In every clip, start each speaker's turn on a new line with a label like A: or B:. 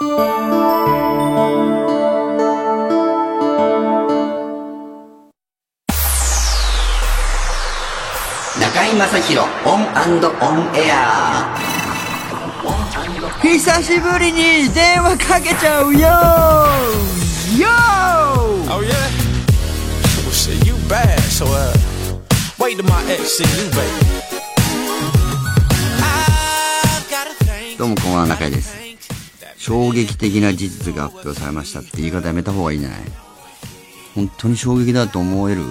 A: 中居正広オンオンエア。
B: 久しぶりに電話かけちゃうよ。
A: どうもこんばんは中居です。衝撃的な事実が発表されましたって言い方やめた方がいいんじゃない？本当に衝撃だと思える？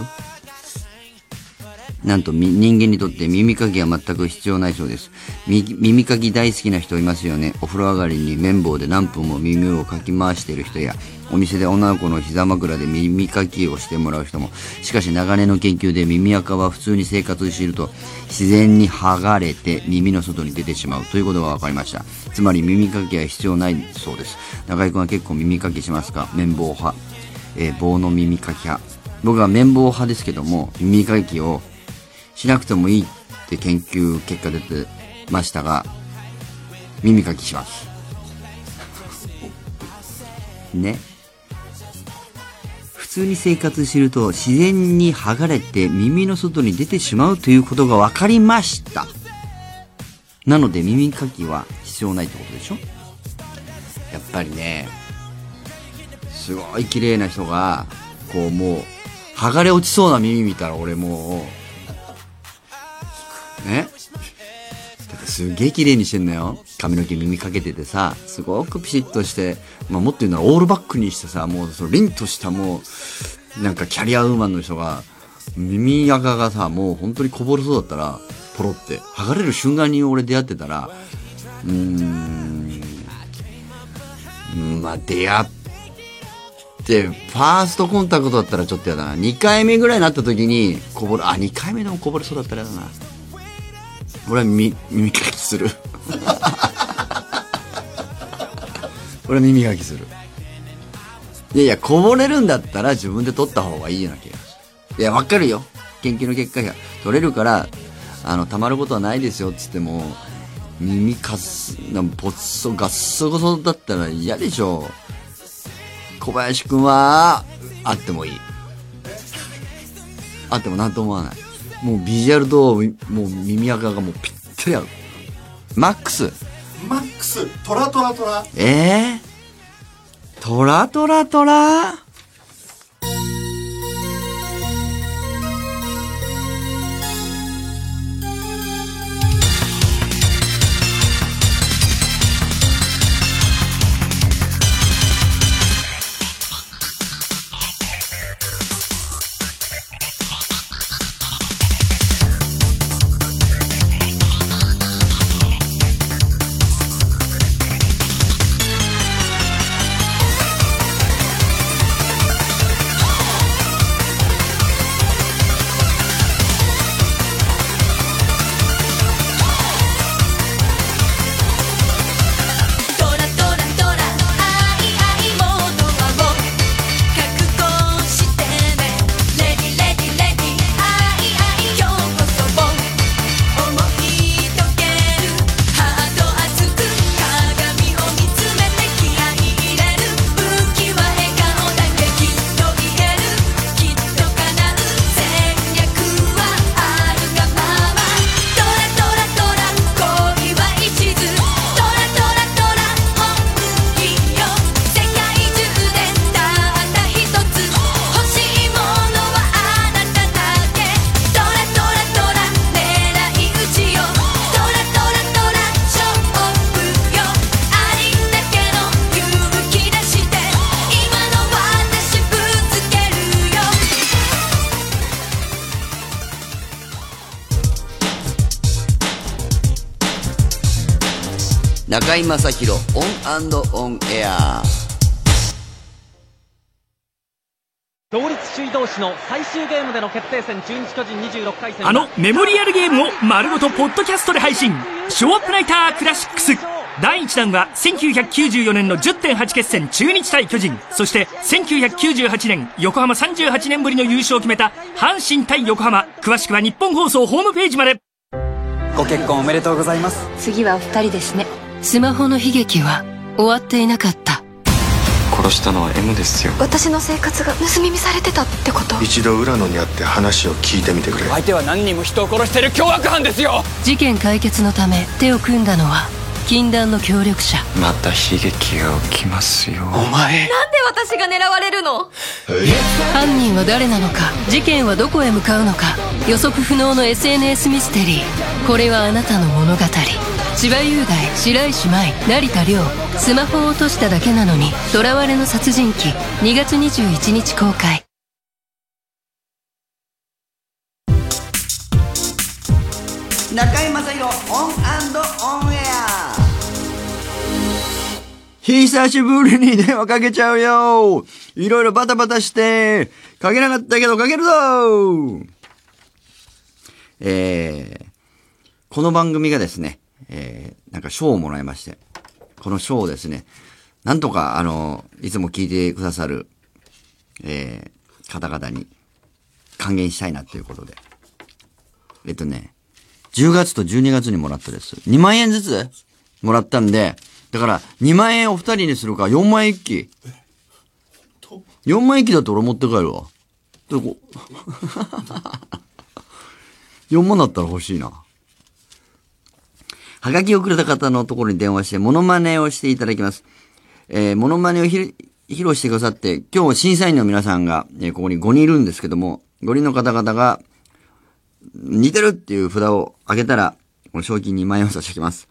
A: なんと人間にとって耳かきは全く必要ないそうです。耳かき大好きな人いますよね。お風呂上がりに綿棒で何分も耳をかき回している人や、お店で女の子の膝枕で耳かきをしてもらう人も。しかし長年の研究で耳垢は普通に生活していると自然に剥がれて耳の外に出てしまうということが分かりました。つまり耳かきは必要ないそうです。中居君は結構耳かきしますか？綿棒派。えー棒の耳かき派。僕は綿棒派ですけども、耳かきをしなくてもいいって研究結果出てましたが、耳かきします。ね。普通に生活してると自然に剥がれて耳の外に出てしまうということが分かりました。なので耳かきは必要ないってことでしょ？やっぱりね、すごい綺麗な人が、こうもう、剥がれ落ちそうな耳見たら俺もう、ねすげえ綺麗にしてんのよ。髪の毛耳かけててさ、すごくピシッとして、まあもっと言うならオールバックにしてさ、もうその凛としたもう、なんかキャリアウーマンの人が、耳垢がさ、もう本当にこぼれそうだったら、ポロって、剥がれる瞬間に俺出会ってたら、うーん、うんまあ出会って、ファーストコンタクトだったらちょっとやだな。2回目ぐらいになった時に、こぼれ、あ、2回目でもこぼれそうだったらやだな。俺は耳、耳かきする。俺は耳かきする。いやいや、こぼれるんだったら自分で取った方がいいような気がする。いや、わかるよ。研究の結果が取れるから、あの、溜まることはないですよっ、つっても、耳かす、なんぽっそ、ガッソゴソだったら嫌でしょ。小林くんは、あってもいい。あってもなんとも思わない。もうビジュアルと、もう耳垢がもうぴったり合う。マックス。
C: マックストラトラトラ
A: ええトラトラトラ？
D: 中
A: 居正広 ON & ON AIR。
E: 同率首位同士の最終ゲームでの決定戦中日巨人26回戦。
F: あのメモリアルゲームを丸ごとポッドキャストで配信。ショーアップナイタークラシックス。第1弾は1994年の10.8決戦中日対巨人。そして1998年横浜38年ぶりの優勝を決めた阪神対横浜。詳しくはニッポン放送ホームページまで。
G: ご結婚おめでとうございます。
H: 次はお二人ですねスマホの悲劇は終わっていなかった。
I: 殺したのは M ですよ。
J: 私の生活が盗み見されてたってこと？
B: 一度浦野に会って話を聞いてみてくれ。
G: 相手は何人も人を殺してる凶悪犯ですよ。
H: 事件解決のため手を組んだのは禁断の協力者。
I: また悲劇が起きますよ。
B: お前。
J: なんで私が狙われるの？
H: 犯人は誰なのか？事件はどこへ向かうのか？予測不能の SNS ミステリー。これはあなたの物語千葉雄大白石麻衣成田凌スマホを落としただけなのに囚われの殺人鬼2月21日公開
K: 中居正広 ON & ON AIR。久しぶりに電話かけちゃうよ。いろいろバタバタして、かけなかったけどかけるぞ。
A: えー、この番組がですね、えー、なんか賞をもらいまして、この賞をですね、なんとか、あの、いつも聞いてくださる、えー、方々に還元したいなということで。えっとね、10月と12月にもらったです。2万円ずつもらったんで、だから2万円を2人にするか4万円一気。4万円一気だと俺持って帰るわ。でこ4 万だったら欲しいな。はがきをくれた方のところに電話して、モノマネをしていただきます。えー、モノマネをひ披露してくださって、今日審査員の皆さんが、えーここに5人いるんですけども、5人の方々が、似てるっていう札を上げたら、この賞金2万円を差し上げます。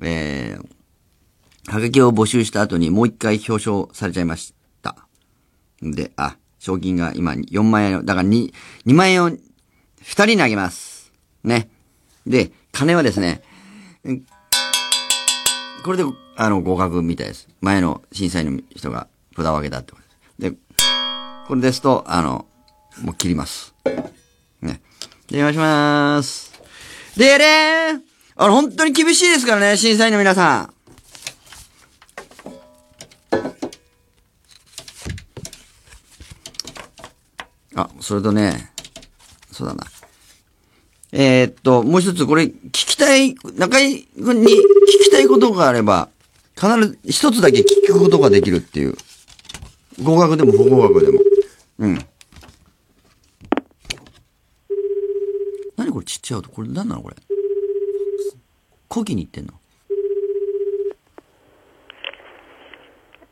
A: えー、はがきを募集した後にもう一回表彰されちゃいました。で、あ、賞金が今4万円、だから2、2万円を2人にあげます。ね。で、金はですね、これで、あの、合格みたいです。前の審査員の人が札を上げたってことです。で、これですと、あの、もう切ります。ね。電話しまーす。でれーあの、本当に厳しいですからね、審査員の皆さん。あ、それとね、そうだな。えーっと、もう一つ、これ、聞きたい、中井君に聞きたいことがあれば、必ず一つだけ聞くことができるっていう。合格でも不合格でも。うん。何これちっちゃい音これ何なのこれ。講義に行ってんの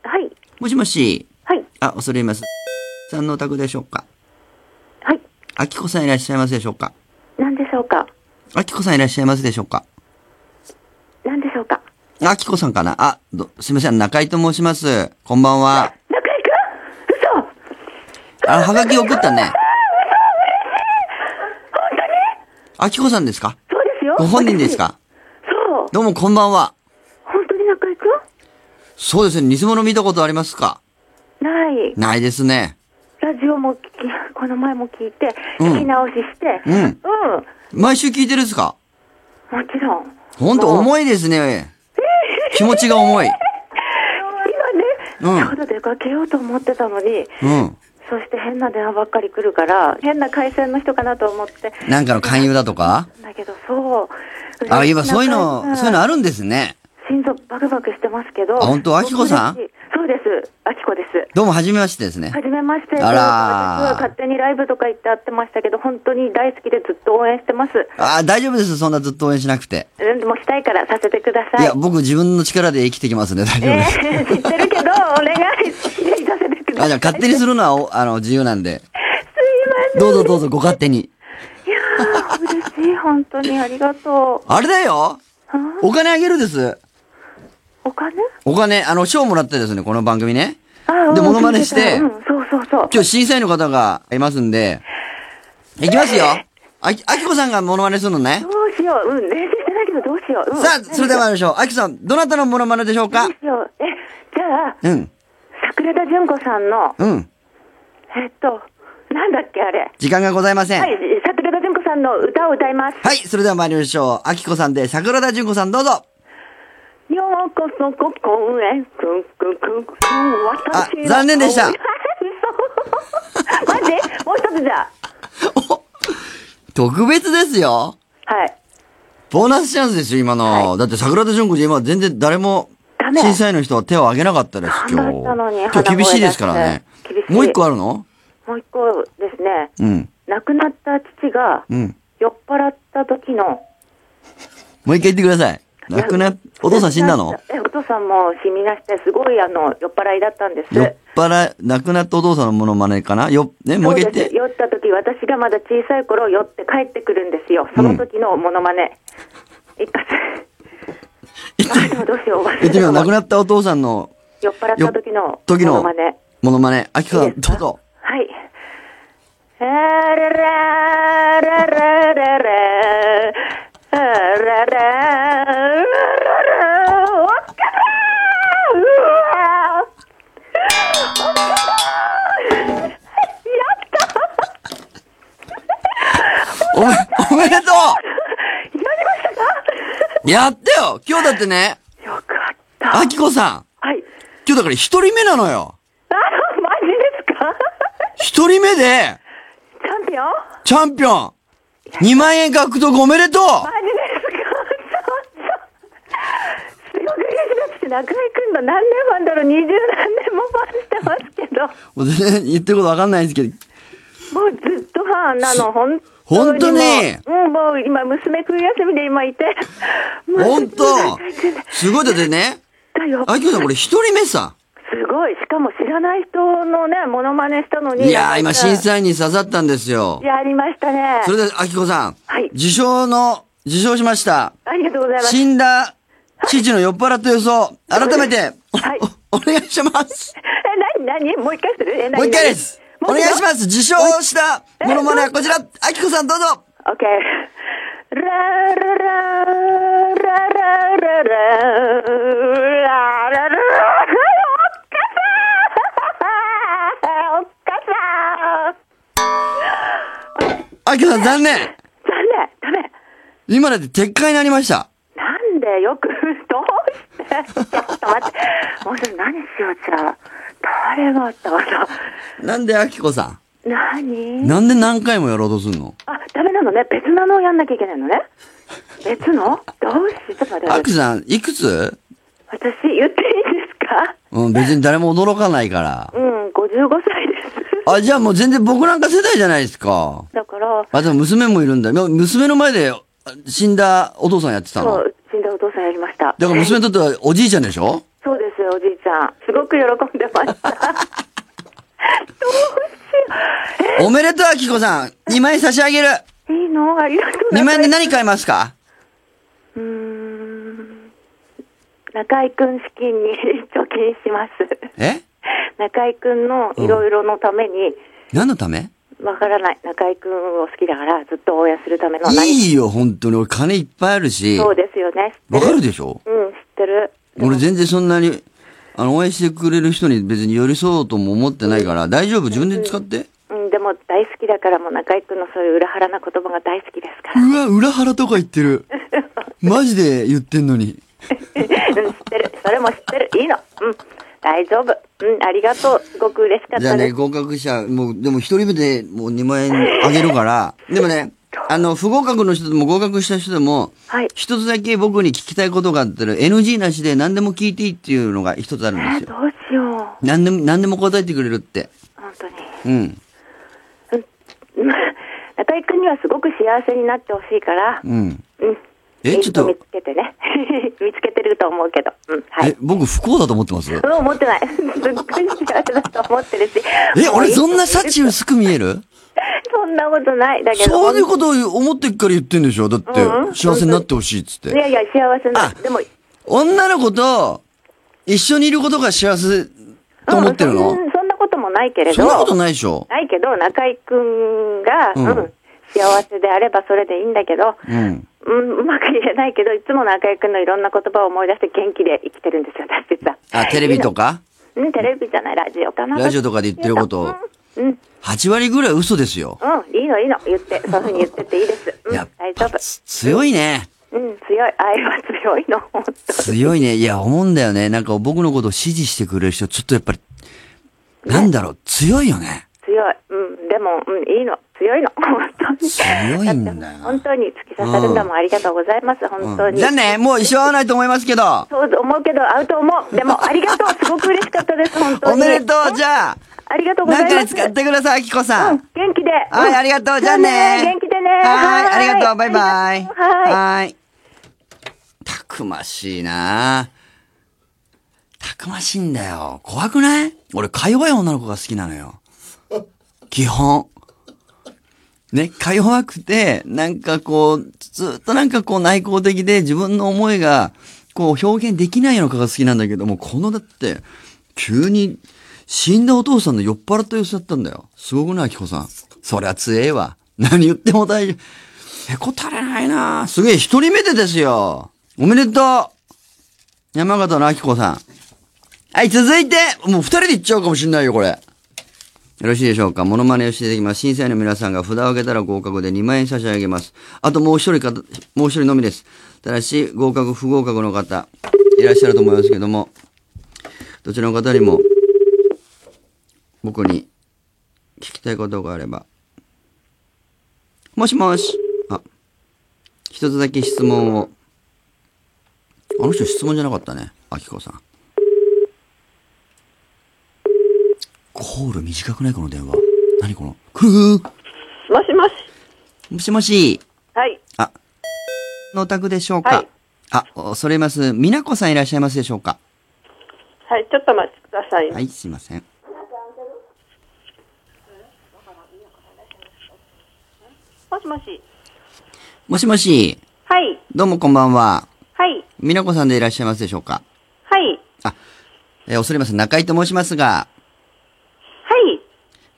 L: はい。
A: もしもし。
L: はい。
A: あ、恐れ入ります。さんのお宅でしょうか
L: はい。
A: あきこさんいらっしゃいますでしょうか
L: 何でしょうか？
A: あきこさんいらっしゃいますでしょうか？
L: 何でしょうか？
A: あきこさんかな？あ、ど、すみません、中井と申します。こんばんは。
L: 中井くん？嘘
A: あの、はがき送ったね。あきこさんですか？
L: そうですよ。
A: ご本人ですか？
L: そう。
A: どうもこんばんは。
L: 本当に中井く
A: そうですね、偽物見たことありますか？
L: んない。
A: ないですね。
L: ラジオも聞き、この前も聞いて、
A: うん
L: 聞き直しして。
A: うん
L: うん。
A: 毎週聞いてるんですか？
L: もちろん。
A: ほんと重いですね。気持ちが重い。
L: 今ね、
A: うん
L: ちょうど出かけようと思ってたのに、
A: うん。
L: そして変な電話ばっかり来るから、変な回線の人かなと思って。
A: なんかの勧誘だとか？
L: だけど、そう。
A: あ、今そういうの、そういうのあるんですね。
L: 心臓バクバクしてますけど。
A: あ本当？あきこさん？
L: そうです。あきこです。
A: どうも、はじめましてですね。
L: はじめまして。
A: あら
L: は勝手にライブとか言って会ってましたけど、本当に大好きでずっと応援してます。
A: あ、大丈夫です。そんなずっと応援しなくて。
L: うんでもしたいからさせてください。
A: いや、僕自分の力で生きてきますね。大丈夫です。
L: えー、知ってるけど、お願い。せてくださ
A: あ、
L: い。
A: じゃあ勝手にするのは、おあの、自由なんで。
L: すいません。
A: どうぞどうぞ、ご勝手に。
L: いやー、嬉しい。本当にありがとう。
A: あれだよお金あげるです。
L: お金？
A: お金、あの、賞もらってですね、この番組ね。
L: あ
A: でモノマネして
L: うん、そうそうそう。
A: 今日審査員の方がいますんで、いきますよ。あき、あきこさんがモノマネするのね
L: ど。うしよう。うん、練習してないけどどうしよう。うん、
A: さあ、それでは参りましょう。あきさん、どなたのモノマネでしょうか？
L: どうしよう。え、じゃあ、
A: うん、
L: 桜田淳子さんの、
A: うん。
L: えっと、なんだっけあれ？
A: 時間がございません。
L: はい、桜田淳子さんの歌を歌います。
A: はい、それでは参りましょう。あきこさんで、桜田淳子さんどうぞ。
L: ようこそここへ、くくくく、私
A: 残念でした
L: 嘘マジもう一つじゃ。
A: 特別ですよ。
L: はい。
A: ボーナスチャンスですよ、今の。だって桜田淳子じゃ今全然誰も
L: ダメ
A: 審査員の人は手を挙げなかったです、今日。今日厳しいですからね。もう一個あるの
L: もう一個ですね、
A: うん。
L: 亡くなった父が
A: うん。
L: 酔っ払った時の、
A: もう一回言ってください。亡くなっ、お父さん死んだの？
L: え、お父さんも死になして、すごいあの、酔っ払いだったんです。
A: 酔っ払い、亡くなったお父さんのモノマネかな？よ、ね、もう一回言って。
L: 酔った時、私がまだ小さい頃酔って帰ってくるんですよ。その時のモノマネ。一発。あ、でもどうしよう。忘れ
A: て。亡く
L: た
A: なったお父さんの
L: 酔っ払った時の
A: 時の
L: モノマネ。
A: モノマネ。あきこさん、どうぞ。
L: はい。あららららららあららららおっか
A: おめ、おめでとうやったよ今日だってね。
L: よかった。
A: あきこさん。
L: はい。
A: 今日だから一人目なのよ。
L: あ、マジですか？
A: 一人目で、
L: チャンピオン？
A: チャンピオン !2 万円獲得おめでとう
L: マジですか？そうそう。すごく嬉しいです。中井くんの何年ファンだろう ?20 何年もファンしてますけど。
A: もう全然言ってることわかんないんですけど。
L: もうずっとファンなの、本
A: 本当に
L: うん、もう今、娘冬休みで今いて。もう
A: ほんとすごいだってね。
L: だよ。
A: あきこさんこれ一人目さ。
L: すごい。しかも知らない人のね、モノマネしたのに。
A: いやー今審
L: 員。
A: 査員に刺さったんですよ。
L: やりましたね。
A: それで、あきこさん。
L: はい
A: 受賞の、受賞しました。
L: ありがとうございます。
A: 死んだ父の酔っ払った予想、改めて、おお願いします。
L: え、なになにもう一回する？え、
A: もう一回です。お願いします。受賞したものまねはこちら。あきこさんどうぞ。
L: オッケー。ラララララララララララおっか
A: あきこさん残念。
L: 残念。ダメ。
A: 今だって撤回になりました。
L: なんでよく、どうして？ちょっと待って。もうそれ何しようじゃあ。誰があったかな？
A: なんであきこさ
L: 何？
A: ん。なんで何回もやろうとすんの？
L: あ、ダメなのね。別なのをやんなきゃいけないのね。別の？どうしちょっと待って。
A: あきさん、いくつ？
L: 私、言っていいですか？
A: うん、別に誰も驚かないから。
L: うん、55歳です。
A: あ、じゃあもう全然僕なんか世代じゃないですか。
L: だから、
A: あ、でも娘もいるんだ。娘の前であ死んだお父さんやってたの？
L: そう、死んだお父さんやりました。
A: だから娘にとってはおじいちゃんでしょ？
L: そうですよ、おじいちゃん。すごく喜んでました。
A: おめでとう、あきこさん。2万円差し上げる。
L: いいの？ありがとう。
A: 2万円で何買いますか？
L: うーん。中井くん資金に貯金します。
A: え？
L: 中井くんのいろいろのために、
A: 何のため？
L: わからない。中井くんを好きだから、ずっと応援するための
A: い
L: 何
A: いよ、本当に。俺金いっぱいあるし。
L: そうですよね。
A: わかるでしょ？
L: うん、知ってる。
A: 俺全然そんなに、あの、応援してくれる人に別に寄り添おうとも思ってないから、大丈夫？自分で使って？
L: うん、でも大好きだから、もう中井くんのそういう裏腹な言葉が大好きですから。
A: うわ、裏腹とか言ってる。マジで言ってんのに。
L: うん、知ってる。それも知ってる。いいの。うん。大丈夫。うん、ありがとう。すごく嬉しかっ
A: じゃあね、
L: たです。
A: 合格者、もう、でも一人目でもう2万円あげるから、でもね、あの、不合格の人でも合格した人でも、
L: はい。
A: 一つだけ僕に聞きたいことがあったら、NG なしで何でも聞いていいっていうのが一つあるん
L: えー、
A: ですよ。
L: どうしよう。
A: 何でも、何でも答えてくれるって。
L: 本当に。
A: うん。
L: 中井くん にはすごく幸せになってほしいから、
A: うん。
L: うん。
A: え、ちょっと
L: 見、つけてね。見つけてると思うけど。うん、はい。
A: え、僕不幸だと思ってます？
L: うん、思ってない。すっごい幸せだと思ってるし。
A: え、俺そんな幸薄く見える？
L: そんなことない。だけど。
A: そういうことを思ってっから言ってんでしょ？だって
L: うん、
A: 幸せになってほしいっつって。
L: いやいや、幸せな。でも、
A: 女の子と一緒にいることが幸せと思ってるの、
L: うんそんなこともないけれど。
A: そんなことないでしょ？
L: ないけど、中井くんが、
A: うん
L: うん、幸せであればそれでいいんだけど、
A: うん。
L: うん、うまく言えないけど、いつも中井くんのいろんな言葉を思い出して元気で生きてるんですよ、私実は。
A: あ、テレビとか？
L: うん、テレビじゃない、ラジオかな。
A: ラジオとかで言ってることを。
L: うん、うん、
A: 8割ぐらい嘘ですよ。
L: いいのいいの、言って、そういうふうに言ってていいです。うん、大丈夫。
A: 強いね。
L: うん、強い。愛は強いの、本当
A: 強いね。いや、思うんだよね。なんか僕のことを支持してくれる人、ちょっとやっぱり、なんだろう、強いよね。
L: 強
M: 強い。うん、でも、うん、いいの。強いの。本当に。
L: 強いんだよ。
M: 本当に突き刺さるんだもん。ありがとうございます。本当に。
A: じゃあね、もう一生会わないと思いますけど。
M: そう思うけど、会うと思う。でも、ありがとう。すごく嬉しかったです、本当に。
A: おめでとう、じゃあ。
M: ありがとうございます。
A: なんかに使ってください、あきこさん。
M: 元気で。
A: はい、ありがとう。じゃあね。
M: 元気でね。
A: はい、ありがとう。バイバイ。
M: はい。
A: はい。たくましいなたくましいんだよ。怖くない？俺、か弱い女の子が好きなのよ。基本。ね、か弱くて、なんかこう、ずっとなんかこう内向的で自分の思いが、こう表現できないような子が好きなんだけども、このだって、急に、死んだお父さんの酔っ払った様子だったんだよ。すごくない、あきこさん。そりゃ強えわ。何言っても大丈夫。へこたれないなすげえ、一人目でですよ。おめでとう山形のあきこさん。はい、続いて、もう二人で行っちゃうかもしんないよ、これ。よろしいでしょうか？モノマネをしていきます。審査員の皆さんが札を上げたら合格で2万円差し上げます。あともう一人か、もう一人のみです。ただし、合格、不合格の方、いらっしゃると思いますけども、どちらの方にも、僕に聞きたいことがあれば。もしもし。あ、一つだけ質問を。あの人質問じゃなかったね。あきこさん。コール短くない？この電話。何この？くー
M: もしもし。
A: もしもし。
M: はい。
A: あ、のお宅でしょうか？あ、恐れます。みなこさんいらっしゃいますでしょうか？
M: はい、ちょっと待ってください。
A: はい、すいません。
M: もしもし。
A: もしもし。
M: はい。
A: どうもこんばんは。
M: はい。
A: みなこさんでいらっしゃいますでしょうか？
M: はい。
A: えー恐れます。中井と申しますが。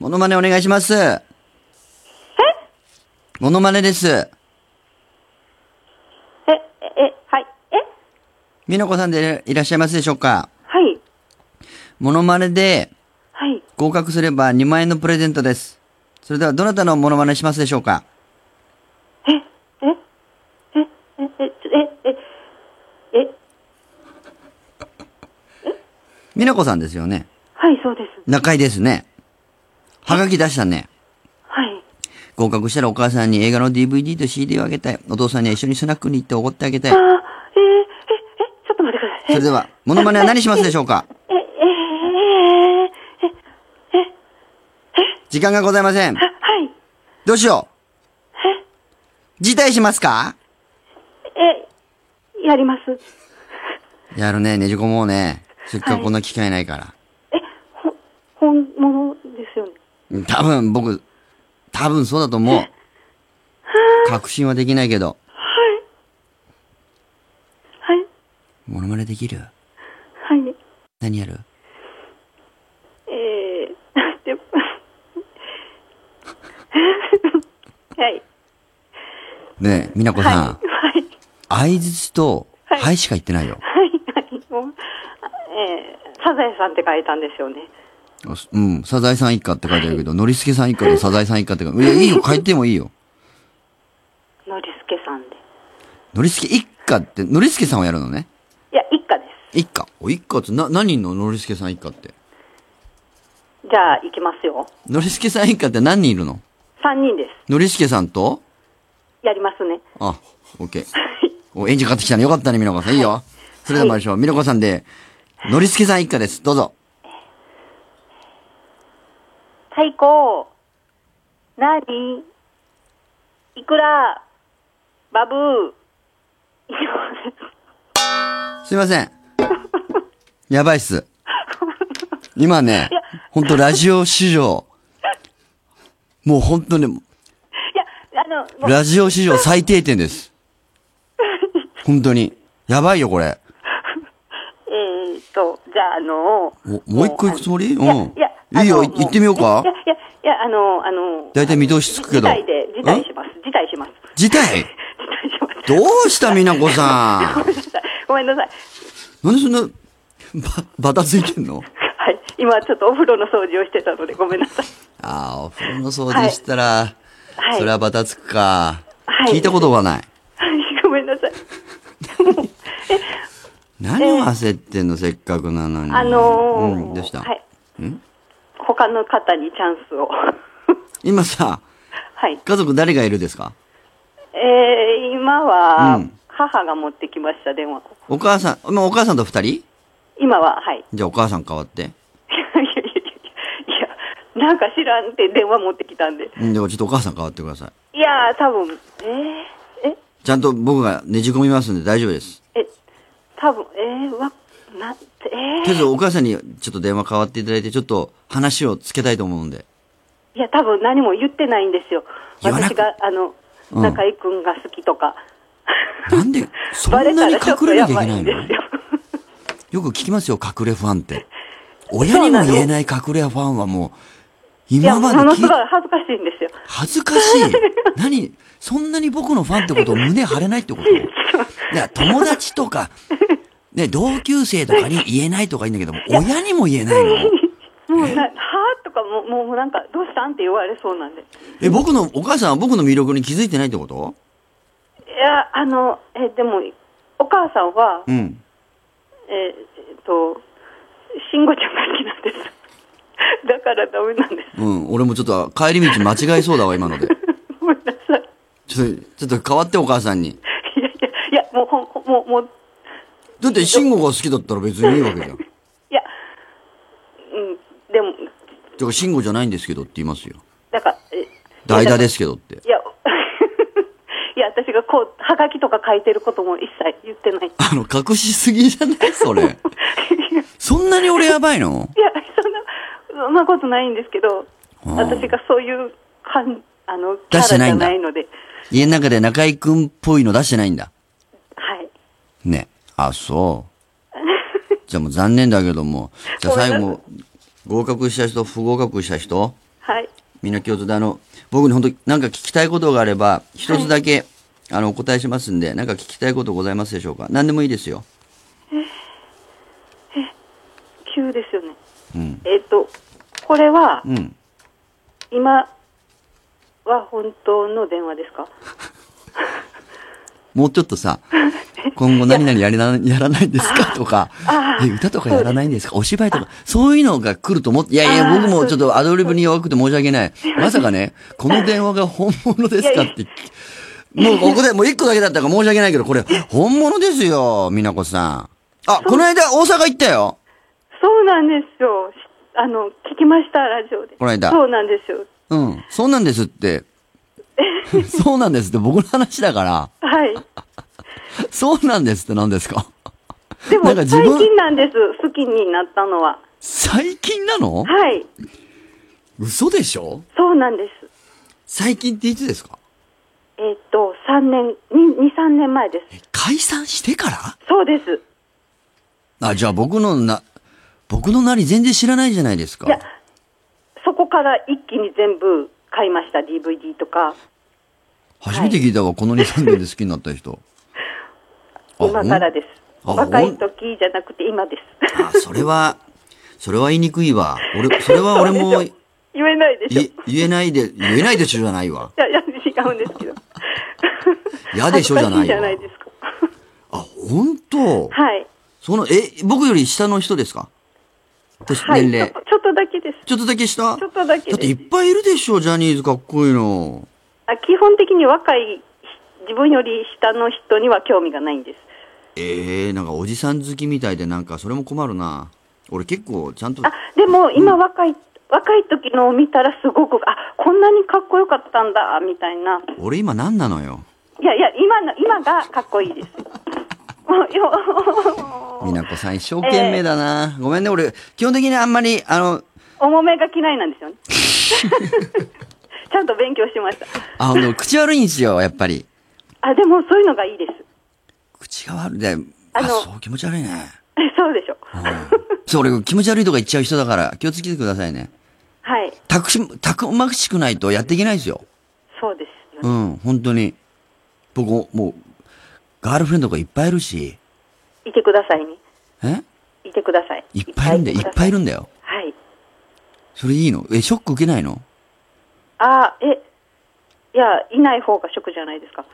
M: はい。
A: モノマネお願いします。え？モノマネです。
M: え、え、え、はい。え？
A: みなこさんでいらっしゃいますでしょうか？
M: はい。
A: モノマネで
M: はい。
A: 合格すれば2万円のプレゼントです。それではどなたのモノマネしますでしょうか？
M: え、え、え、え、え、え、
A: みなこさんですよね？
M: はい、そうです。
A: 中井ですね。はがき出したね。
M: はい。
A: 合格したらお母さんに映画の DVD と CD をあげたい。お父さんには一緒にスナックに行っておごってあげたい
M: あー。えー、え、え、ちょっと待ってください。
A: それでは、モノマネは何しますでしょうか？
M: え、え、え、
A: 時間がございません。
M: はい。
A: どうしよう？辞退しますか？
M: え、やります。
A: やるね、ねじ込もうね。せっかくこんな機会ないから。
M: 本物ですよね。
A: うん多分、僕、多分そうだと思う。確信はできないけど。
M: はい。
A: モノマネできる？
M: はい。
A: 何やる？
M: えー、でも はい。
A: ねえ、みなこさん。
M: はい。
A: 相づちと、はいしか言ってないよ。
M: はい。はい。もう、えー、サザエさんって書いたんですよね。
A: うん、サザエさん一家って書いてあるけど、ノリスケさん一家とサザエさん一家って書いてある。いや、いいよ、書いてもいいよ。
M: ノリスケさんで。
A: ノリスケ一家って、ノリスケさんをやるのね？
M: いや、一家です。
A: 一家。お、一家って、な、何人のノリスケさん一家って？
M: じゃあ、行きますよ。
A: ノリスケさん一家って何人いるの？
M: 三人です。
A: ノリスケさんと？
M: やりますね。
A: あ、オッケー。お、エンジンかかってきたね。よかったね、みなこさん。いいよ。それでは参りましょう。みなこさんで、ノリスケさん一家です。どうぞ。
M: 最高。なにいくら？バブー。
A: すいません。やばいっす。今ね、ほんとラジオ史上、もうほんとね、
M: いや、あの、もう
A: ラジオ史上最低点です。本当に。やばいよ、これ。
M: と、じゃあ、あの、
A: おもう一個行くつもり？うん。
M: いや、いや、
A: いいよ、行ってみようか？
M: いや、いや、いや、あの、あの、
A: 大体見通しつくけど。
M: 辞退で、辞退します。辞退 します。
A: 辞退？どうした、みなこさん？
M: ごめんなさい。
A: なんでそんな、ば、ばたついてんの？
M: はい。今ちょっとお風呂の掃除をしてたのでごめんなさい。
A: ああ、お風呂の掃除したら、
M: はい
A: それはばたつくか。
M: はい
A: 聞いたことがない。
M: はい、ごめんなさい。
A: 何を焦ってんの、せっかくなのに。
M: あのー
A: うん、どうした、
M: はい。
A: ん？
M: 他の方にチャンスを。
A: 今さ、
M: はい。
A: 家族誰がいるですか？
M: えー、今は、
A: うん
M: 母が持ってきました、電話を。
A: お母さん、今お母さんと二人？
M: 今は、はい。
A: じゃあお母さん変わって。
M: いや、なんか知らんって電話持ってきたんで。
A: うん、でもちょっとお母さん変わってください。
M: いやー、多分、えー、え、
A: ちゃんと僕がねじ込みますんで大丈夫です。
M: え、多分、えー、わ、なえ
A: とりあえず
M: ー、
A: お母さんにちょっと電話変わっていただいて、ちょっと話をつけたいと思うんで。
M: いや、多分何も言ってないんですよ。私が、あの、
A: うん
M: 中居くんが好きとか。
A: なんで、そんなに隠れなきゃいけないいの
M: よ。
A: よく聞きますよ、隠れファンって。親にも言えない隠れファンはもう、今まで聞い
M: ものすごい恥ずかしいんですよ。
A: 恥ずかしい？何？そんなに僕のファンってことを胸張れないってこと？いや、友達とか、ね、同級生とかに言えないとかいいんだけども、親にも言えないの？
M: もうな、はぁとかも、もうなんか、どうしたんって言われそうなんで。
A: え、僕の、お母さんは僕の魅力に気づいてないってこと？
M: いや、あの、え、でも、お母さんは、
A: うん。
M: ええっと、慎吾ちゃんが好きなんです。だからダメなんです。
A: うん。俺もちょっと帰り道間違えそうだわ、今ので。
M: ごめんなさい。
A: ちょっと、ちょっと変わってお母さんに。
M: いや、もう、ほん、もう、もう、
A: だって、慎吾が好きだったら別にいいわけじゃん。
M: いや、うん、でも、
A: だから慎吾じゃないんですけどって言いますよ。
M: だから、え
A: 代打ですけどって。
M: いや、いや、私がこう、はがきとか書いてることも一切言ってない。い
A: あの、隠しすぎじゃない？それ。そんなに俺やばいの？
M: や、そんな、そんなことないんですけど、私がそういうかん、あの、キャ
A: 出
M: ラじゃ
A: してない
M: ので、
A: 家の中で中居くんっぽいの出してないんだ。
M: はい。
A: ね。あ、そう。じゃあもう残念だけども。じゃあ最後、合格した人、不合格した人？
M: はい。
A: みんな共通であの、僕に本当になんか聞きたいことがあれば、一つだけ、あの、お答えしますんで、なんか聞きたいことございますでしょうか？何でもいいですよ。
M: 急ですよね。
A: うん。
M: えっ、と、これは、
A: うん。
M: 今は本当の電話ですか？
A: もうちょっとさ、今後何々やりな やらないんですか？とか、え、歌とかやらないんですか？お芝居とか、そういうのが来ると思って、いやいや、僕もちょっとアドリブに弱くて申し訳ない。まさかね、この電話が本物ですかって。もうここで、もう一個だけだったから申し訳ないけど、これ、本物ですよ、美奈子さん。あ、この間大阪行ったよ。
M: そうなんですよ。しあの、聞きました、ラジオで。
A: この間
M: そうなんですよ。
A: うん、そうなんですって。そうなんですって僕の話だから、
M: はい。
A: そうなんですって何ですか？
M: でも、最
A: 分
M: 近なんです。好きになったのは。
A: 最近なの？
M: はい。
A: 嘘でしょ？
M: そうなんです。
A: 最近っていつですか？
M: えっ、と、3年、2、2、3年前です。
A: 解散してから？
M: そうです。
A: あ、じゃあ僕のな、僕のなり全然知らないじゃないですか
M: い。や、そこから一気に全部買いました、DVD とか。
A: 初めて聞いたわ、この2、3年で好きになった人。あ
M: 今からです。若い時じゃなくて今です。
A: あ、それは、それは言いにくいわ。俺、それは 俺も、
M: 言えないでしょ。
A: い言えないで、言えないでしょじゃないわ。
M: いや、いや、違うんですけど。
A: 嫌でしょじゃない
M: 恥ずかしいじゃ
A: わ。
M: ないですか。
A: 本当？
M: はい。
A: その、え、僕より下の人ですか？年
M: はい。ちょちょっとだけです。
A: ちょっとだけ下
M: ちょっとだけ
A: だって。いっぱいいるでしょ、ジャニーズかっこいいの。
M: あ基本的に若い、自分より下の人には興味がないんです。
A: ええなんかおじさん好きみたいでなんかそれも困るな。俺結構ちゃんと、
M: あ、でも今若い、若い時のを見たらすごく、あ、こんなにかっこよかったんだ、みたいな。
A: 俺今何なのよ。
M: いやいや、今の、今がかっこいいです。
A: 美奈子さん一生懸命だな。ごめんね、俺、基本的にあんまり、あの、
M: 重めが嫌いなんですよね。ちゃんと勉強しました。
A: あの、口悪いんですよ、やっぱり。
M: あ、でもそういうのがいいです。
A: 口が悪い。で、あ
M: あの
A: そう、気持ち悪いね。
M: そうでしょ。
A: そう、俺気持ち悪いとか言っちゃう人だから、気をつけてくださいね。
M: はい。
A: たくし、たくましくないとやっていけないですよ。
M: そうですよね。
A: うん、本当に。僕、もう、ガールフレンドがいっぱいいるし、
M: いてくださいね。
A: え？
M: いてください。
A: いっぱいいるんだよ、いっぱいいるんだよ。
M: はい。
A: それいいの？え、ショック受けないの？
M: あ、え、いや、いない方がショックじゃないですか。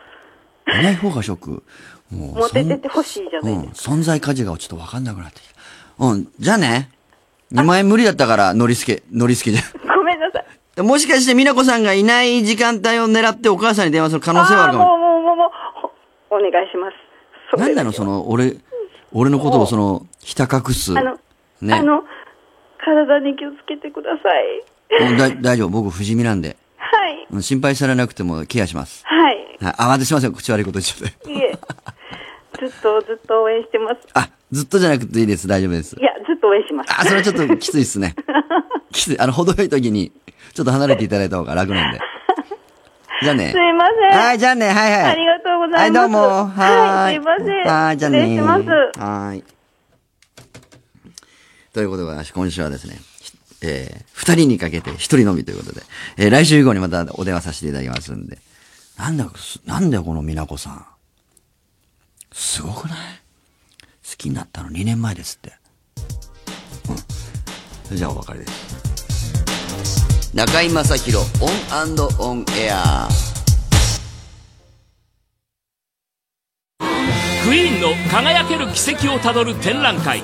A: いない方がショック？もう、
M: モテててほしいじゃない
A: うん
M: ですか。
A: 存在価値がちょっとわかんなくなってきた。うん、じゃあね。2万円無理だったから、ノリスケ、ノリスケじゃん。
L: ごめんなさい。
A: もしかして、美奈子さんがいない時間帯を狙ってお母さんに電話する可能性はあるかも。
L: もう、もう、もう、もう、ほお願いします。
A: なんなのその、俺、俺のことをその、ひた隠す。
L: あの、
A: ね。
L: あの、体に気をつけてください。
A: だ大丈夫。僕、不死身なんで。
L: はい。
A: うん心配されなくてもケアします。
L: はい。
A: はい。あ、私すいません。口悪いこと言っちゃって。
L: いえ。ずっと、ずっと応援してます。
A: あ、ずっとじゃなくていいです。大丈夫です
L: い。や、ずっと応援します。
A: あ、それはちょっときついっすね。きつい。あの、程よい時に、ちょっと離れていただいた方が楽なんで。じゃあね
L: す。いません。
A: はい、じゃあね。はいはい。
L: ありがとうございます。
A: はい、どうも。はーい。
L: はい、すいません。
A: はい、じゃあね。
L: 失礼します。
A: はーい。ということで、私、今週はですね、ひえー、二人にかけて一人のみということで、えー、来週以降にまたお電話させていただきますんで。なんだ、すなんだよ、この美奈子さん。すごくない？好きになったの2年前ですって。うん。それじゃあお別れです。中居正広オンオンエア。
N: クイーンの輝ける軌跡をたどる展覧会。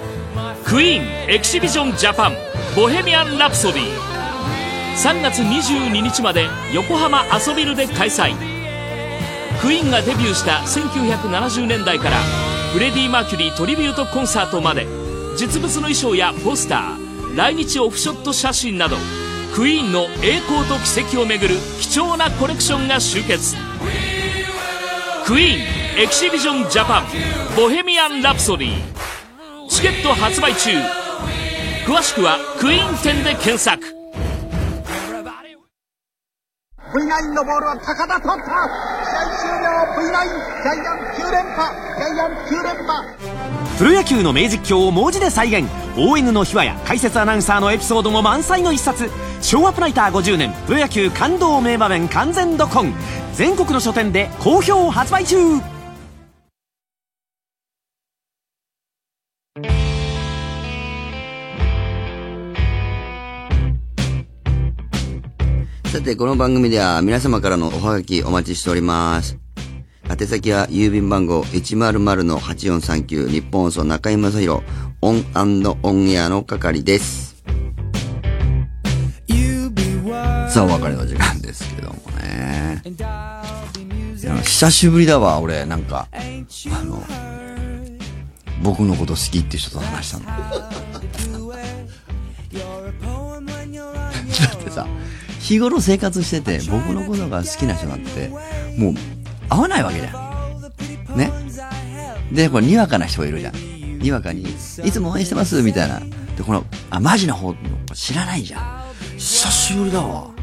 N: クイーンエキシビジョンジャパンボヘミアン・ラプソディ。3月22日まで横浜アソビルで開催。クイーンがデビューした1970年代からフレディ・マーキュリートリビュートコンサートまで実物の衣装やポスター来日オフショット写真などクイーンの栄光と軌跡をめぐる貴重なコレクションが集結。クイーンエキシビジョンジャパンボヘミアン・ラプソディチケット発売中。詳しくはクイーン店で検索。
C: V9 のボールは高田取った。試合終了。V9 ジャイアン9連覇。ジャイアン9連覇。
O: プロ野球の名実況を文字で再現。ON の秘話や解説アナウンサーのエピソードも満載の一冊昭和プライター50年プロ野球感動名場面完全ドコン全国の書店で好評発売中
A: さて、この番組では皆様からのおはがきお待ちしております。宛先は郵便番号100-8439ニッポン放送中居正広 ON & ON AIR の係です。さ、お別れの時間ですけどもね。いや久しぶりだわ、俺、なんか、あの、僕のこと好きって人と話したの。だってさ、日頃生活してて、僕のことが好きな人なんて、もう、会わないわけじゃん。ね。で、これ、にわかな人がいるじゃん。にわかに、いつも応援してます、みたいな。で、この、あ、マジな方知らないじゃん。久しぶりだわ。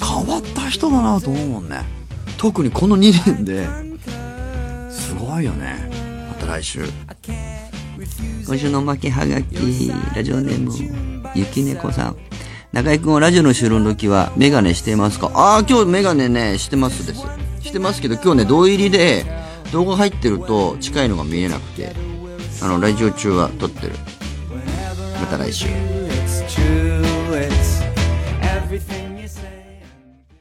A: 変わった人だなと思うもんね。特にこの2年で、すごいよね。また来週。今週のおまけはがき、ラジオネーム、ゆきねこさん。中居くんはラジオの収録の時はメガネしてますか？ああ、今日メガネね、してますです。してますけど、今日ね、同入りで動画入ってると近いのが見えなくて、あの、ラジオ中は撮ってる。また来週。